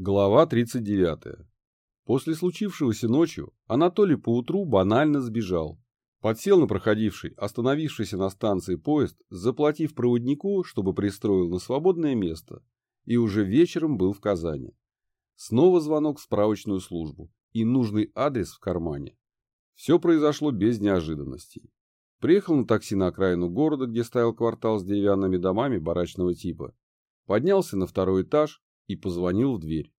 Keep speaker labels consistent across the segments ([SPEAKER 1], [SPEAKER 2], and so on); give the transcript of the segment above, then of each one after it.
[SPEAKER 1] Глава 39. После случившегося ночью Анатолий поутру банально сбежал. Подсел на проходивший, остановившийся на станции поезд, заплатив проводнику, чтобы пристроил на свободное место, и уже вечером был в Казани. Снова звонок в справочную службу и нужный адрес в кармане. Все произошло без неожиданностей. Приехал на такси на окраину города, где стоял квартал с деревянными домами барачного типа. Поднялся на второй этаж, и позвонил в дверь.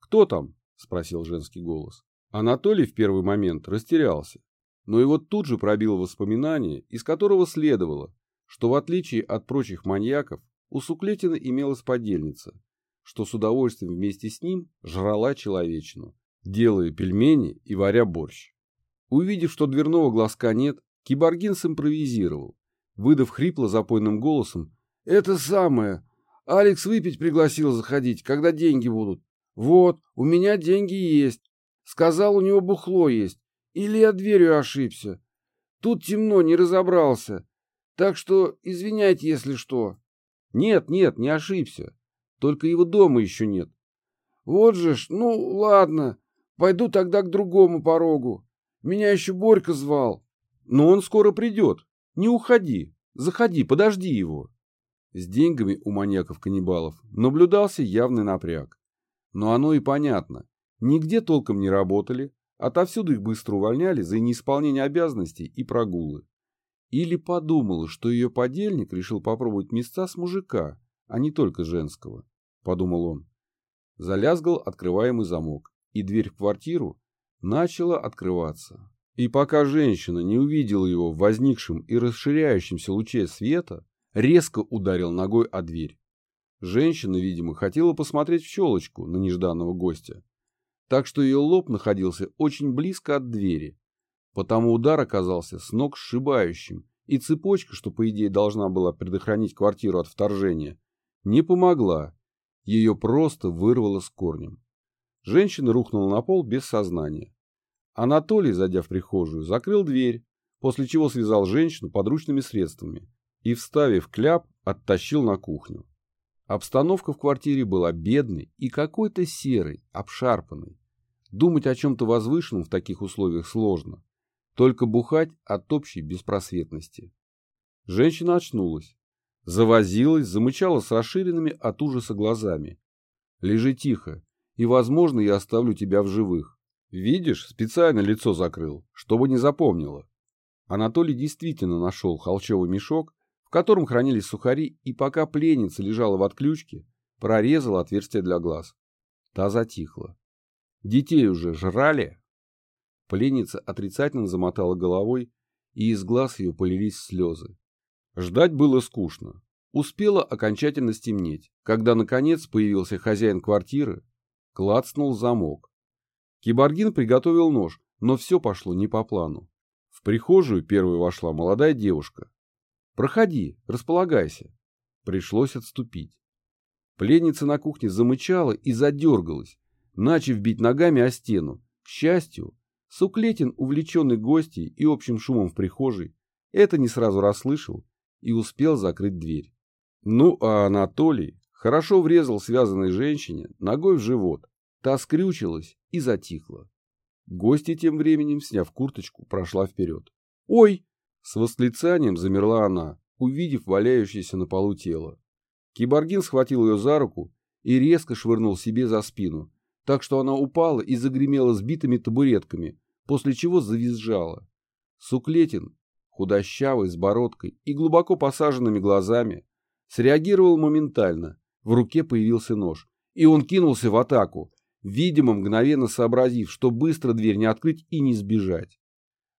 [SPEAKER 1] «Кто там?» – спросил женский голос. Анатолий в первый момент растерялся, но его тут же пробило воспоминание, из которого следовало, что в отличие от прочих маньяков, у Суклетина имелась подельница, что с удовольствием вместе с ним жрала человечину, делая пельмени и варя борщ. Увидев, что дверного глазка нет, Киборгин симпровизировал, выдав хрипло запойным голосом «Это самое, Алекс выпить пригласил заходить, когда деньги будут. Вот, у меня деньги есть. Сказал, у него бухло есть. Или я дверью ошибся. Тут темно, не разобрался. Так что извиняйте, если что. Нет, нет, не ошибся. Только его дома еще нет. Вот же ж, ну ладно. Пойду тогда к другому порогу. Меня еще Борька звал. Но он скоро придет. Не уходи. Заходи, подожди его. С деньгами у маньяков-каннибалов наблюдался явный напряг. Но оно и понятно. Нигде толком не работали, отовсюду их быстро увольняли за неисполнение обязанностей и прогулы. Или подумала, что ее подельник решил попробовать места с мужика, а не только женского, подумал он. Залязгал открываемый замок, и дверь в квартиру начала открываться. И пока женщина не увидела его в возникшем и расширяющемся луче света, резко ударил ногой о дверь. Женщина, видимо, хотела посмотреть в щелочку на нежданного гостя, так что ее лоб находился очень близко от двери. Потому удар оказался с ног сшибающим, и цепочка, что по идее должна была предохранить квартиру от вторжения, не помогла. Ее просто вырвало с корнем. Женщина рухнула на пол без сознания. Анатолий, зайдя в прихожую, закрыл дверь, после чего связал женщину подручными средствами и, вставив кляп, оттащил на кухню. Обстановка в квартире была бедной и какой-то серой, обшарпанной. Думать о чем-то возвышенном в таких условиях сложно. Только бухать от общей беспросветности. Женщина очнулась. Завозилась, замычала с расширенными от ужаса глазами. «Лежи тихо, и, возможно, я оставлю тебя в живых. Видишь, специально лицо закрыл, чтобы не запомнила». Анатолий действительно нашел холчевый мешок в котором хранились сухари, и пока пленница лежала в отключке, прорезал отверстие для глаз. Та затихла. Детей уже жрали? Пленница отрицательно замотала головой, и из глаз ее полились слезы. Ждать было скучно. Успело окончательно стемнеть, когда, наконец, появился хозяин квартиры, клацнул замок. Киборгин приготовил нож, но все пошло не по плану. В прихожую первой вошла молодая девушка, Проходи, располагайся. Пришлось отступить. Пленница на кухне замычала и задергалась, начав бить ногами о стену. К счастью, Суклетин, увлеченный гостей и общим шумом в прихожей, это не сразу расслышал и успел закрыть дверь. Ну, а Анатолий хорошо врезал связанной женщине ногой в живот. Та скрючилась и затихла. Гостья тем временем, сняв курточку, прошла вперед. «Ой!» С восклицанием замерла она, увидев валяющееся на полу тело. Киборгин схватил ее за руку и резко швырнул себе за спину, так что она упала и загремела сбитыми табуретками, после чего завизжала. Суклетин, худощавый, с бородкой и глубоко посаженными глазами, среагировал моментально. В руке появился нож, и он кинулся в атаку, видимо, мгновенно сообразив, что быстро дверь не открыть и не сбежать.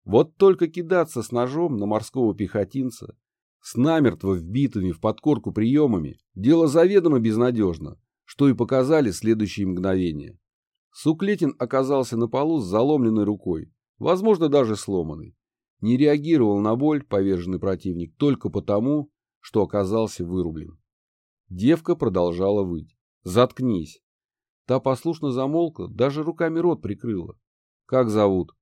[SPEAKER 1] Вот только кидаться с ножом на морского пехотинца, с намертво вбитыми в подкорку приемами, дело заведомо безнадежно, что и показали следующие мгновения. Суклетин оказался на полу с заломленной рукой, возможно, даже сломанной. Не реагировал на боль поверженный противник только потому, что оказался вырублен. Девка продолжала выть. «Заткнись!» Та послушно замолкла, даже руками рот прикрыла. «Как зовут?»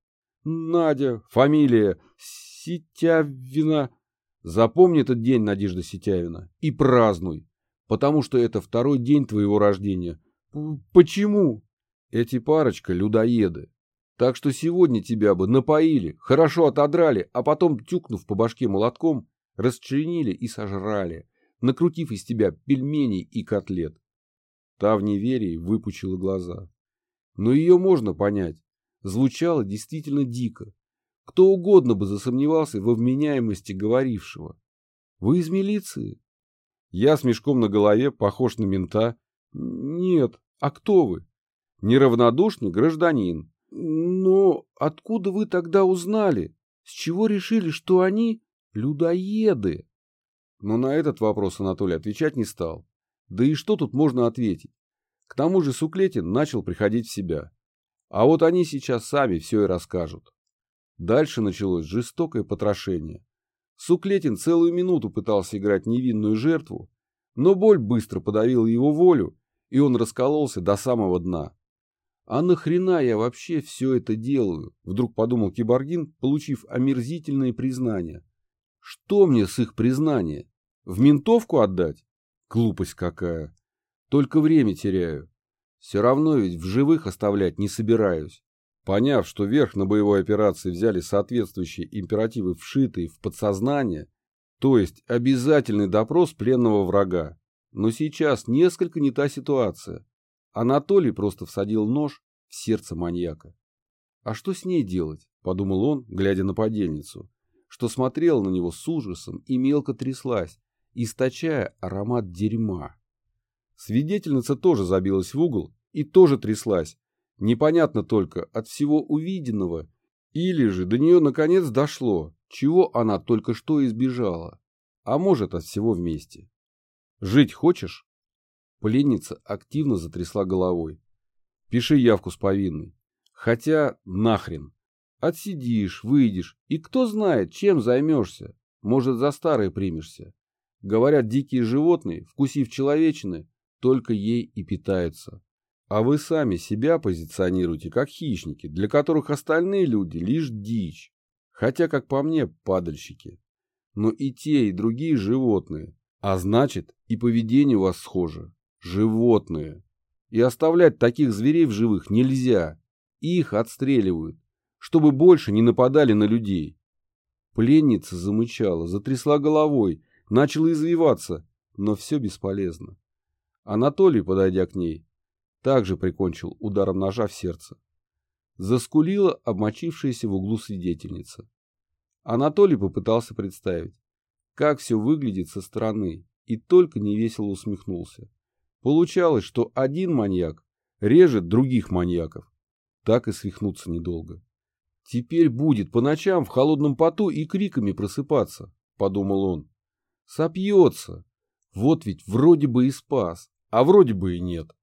[SPEAKER 1] Надя, фамилия Ситявина. Запомни этот день, Надежда Ситявина, и празднуй, потому что это второй день твоего рождения. Почему? Эти парочка людоеды. Так что сегодня тебя бы напоили, хорошо отодрали, а потом, тюкнув по башке молотком, расчленили и сожрали, накрутив из тебя пельменей и котлет. Та в неверии выпучила глаза. Но ее можно понять. Звучало действительно дико. Кто угодно бы засомневался во вменяемости говорившего. Вы из милиции? Я с мешком на голове, похож на мента. Нет. А кто вы? Неравнодушный гражданин. Но откуда вы тогда узнали? С чего решили, что они людоеды? Но на этот вопрос Анатолий отвечать не стал. Да и что тут можно ответить? К тому же Суклетин начал приходить в себя. А вот они сейчас сами все и расскажут. Дальше началось жестокое потрошение. Суклетин целую минуту пытался играть невинную жертву, но боль быстро подавила его волю, и он раскололся до самого дна. «А нахрена я вообще все это делаю?» — вдруг подумал Киборгин, получив омерзительное признание. «Что мне с их признания? В ментовку отдать? Глупость какая! Только время теряю. Все равно ведь в живых оставлять не собираюсь. Поняв, что верх на боевой операции взяли соответствующие императивы, вшитые в подсознание, то есть обязательный допрос пленного врага. Но сейчас несколько не та ситуация. Анатолий просто всадил нож в сердце маньяка. «А что с ней делать?» – подумал он, глядя на подельницу, что смотрела на него с ужасом и мелко тряслась, источая аромат дерьма. Свидетельница тоже забилась в угол и тоже тряслась, Непонятно только, от всего увиденного, или же до нее наконец дошло, чего она только что избежала, а может от всего вместе. «Жить хочешь?» Пленница активно затрясла головой. «Пиши явку с повинной. Хотя нахрен. Отсидишь, выйдешь, и кто знает, чем займешься. Может, за старое примешься. Говорят, дикие животные, вкусив человечины, только ей и питаются. А вы сами себя позиционируете как хищники, для которых остальные люди лишь дичь. Хотя, как по мне, падальщики. Но и те, и другие животные. А значит, и поведение у вас схоже. Животные. И оставлять таких зверей в живых нельзя. Их отстреливают, чтобы больше не нападали на людей. Пленница замычала, затрясла головой, начала извиваться, но все бесполезно. Анатолий, подойдя к ней, также прикончил ударом ножа в сердце. Заскулила обмочившаяся в углу свидетельница. Анатолий попытался представить, как все выглядит со стороны, и только невесело усмехнулся. Получалось, что один маньяк режет других маньяков. Так и свихнуться недолго. Теперь будет по ночам в холодном поту и криками просыпаться, подумал он. Сопьется. Вот ведь вроде бы и спас, а вроде бы и нет.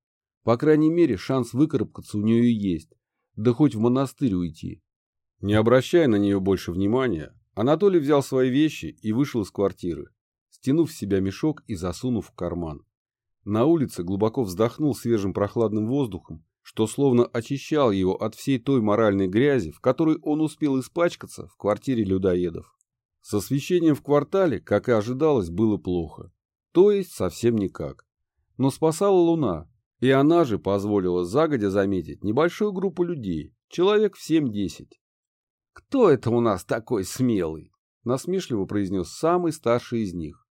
[SPEAKER 1] По крайней мере, шанс выкарабкаться у нее есть, да хоть в монастырь уйти. Не обращая на нее больше внимания, Анатолий взял свои вещи и вышел из квартиры, стянув в себя мешок и засунув в карман. На улице глубоко вздохнул свежим прохладным воздухом, что словно очищал его от всей той моральной грязи, в которой он успел испачкаться в квартире людоедов. С освещением в квартале, как и ожидалось, было плохо. То есть совсем никак. Но спасала луна, и она же позволила загодя заметить небольшую группу людей, человек в 7-10. «Кто это у нас такой смелый?» – насмешливо произнес самый старший из них.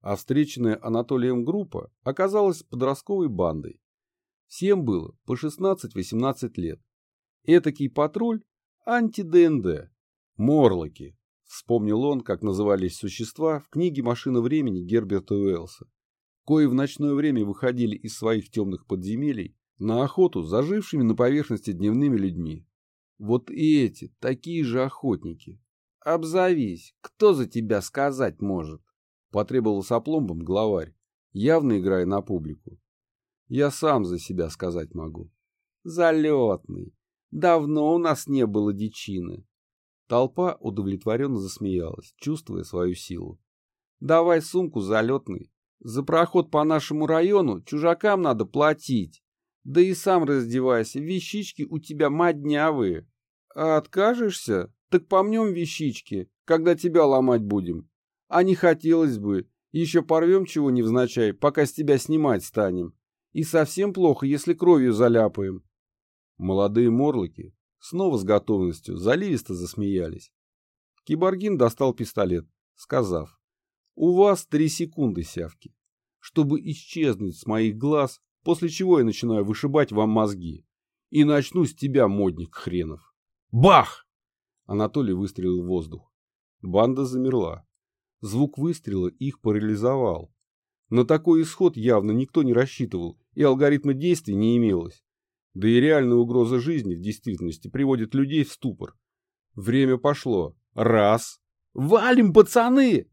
[SPEAKER 1] А встреченная Анатолием группа оказалась подростковой бандой. Всем было по 16-18 лет. Этакий патруль анти-ДНД. Морлоки. Вспомнил он, как назывались существа в книге «Машина времени» Герберта Уэллса кои в ночное время выходили из своих темных подземелий на охоту зажившими на поверхности дневными людьми. Вот и эти, такие же охотники. «Обзовись, кто за тебя сказать может?» — потребовал с опломбом главарь, явно играя на публику. «Я сам за себя сказать могу». «Залетный. Давно у нас не было дичины». Толпа удовлетворенно засмеялась, чувствуя свою силу. «Давай сумку залетный, за проход по нашему району чужакам надо платить. Да и сам раздевайся, вещички у тебя моднявые. А откажешься? Так помнем вещички, когда тебя ломать будем. А не хотелось бы. Еще порвем чего невзначай, пока с тебя снимать станем. И совсем плохо, если кровью заляпаем. Молодые морлоки снова с готовностью заливисто засмеялись. Киборгин достал пистолет, сказав, «У вас три секунды, сявки, чтобы исчезнуть с моих глаз, после чего я начинаю вышибать вам мозги. И начну с тебя, модник хренов». Бах! Анатолий выстрелил в воздух. Банда замерла. Звук выстрела их парализовал. На такой исход явно никто не рассчитывал, и алгоритма действий не имелось. Да и реальная угроза жизни в действительности приводит людей в ступор. Время пошло. Раз. «Валим, пацаны!»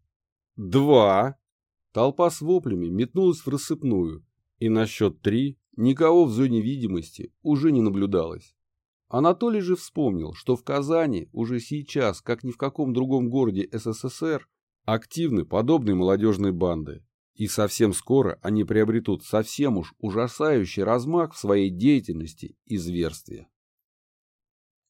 [SPEAKER 1] Два. Толпа с воплями метнулась в рассыпную, и на счет три никого в зоне видимости уже не наблюдалось. Анатолий же вспомнил, что в Казани уже сейчас, как ни в каком другом городе СССР, активны подобные молодежные банды. И совсем скоро они приобретут совсем уж ужасающий размах в своей деятельности и зверстве.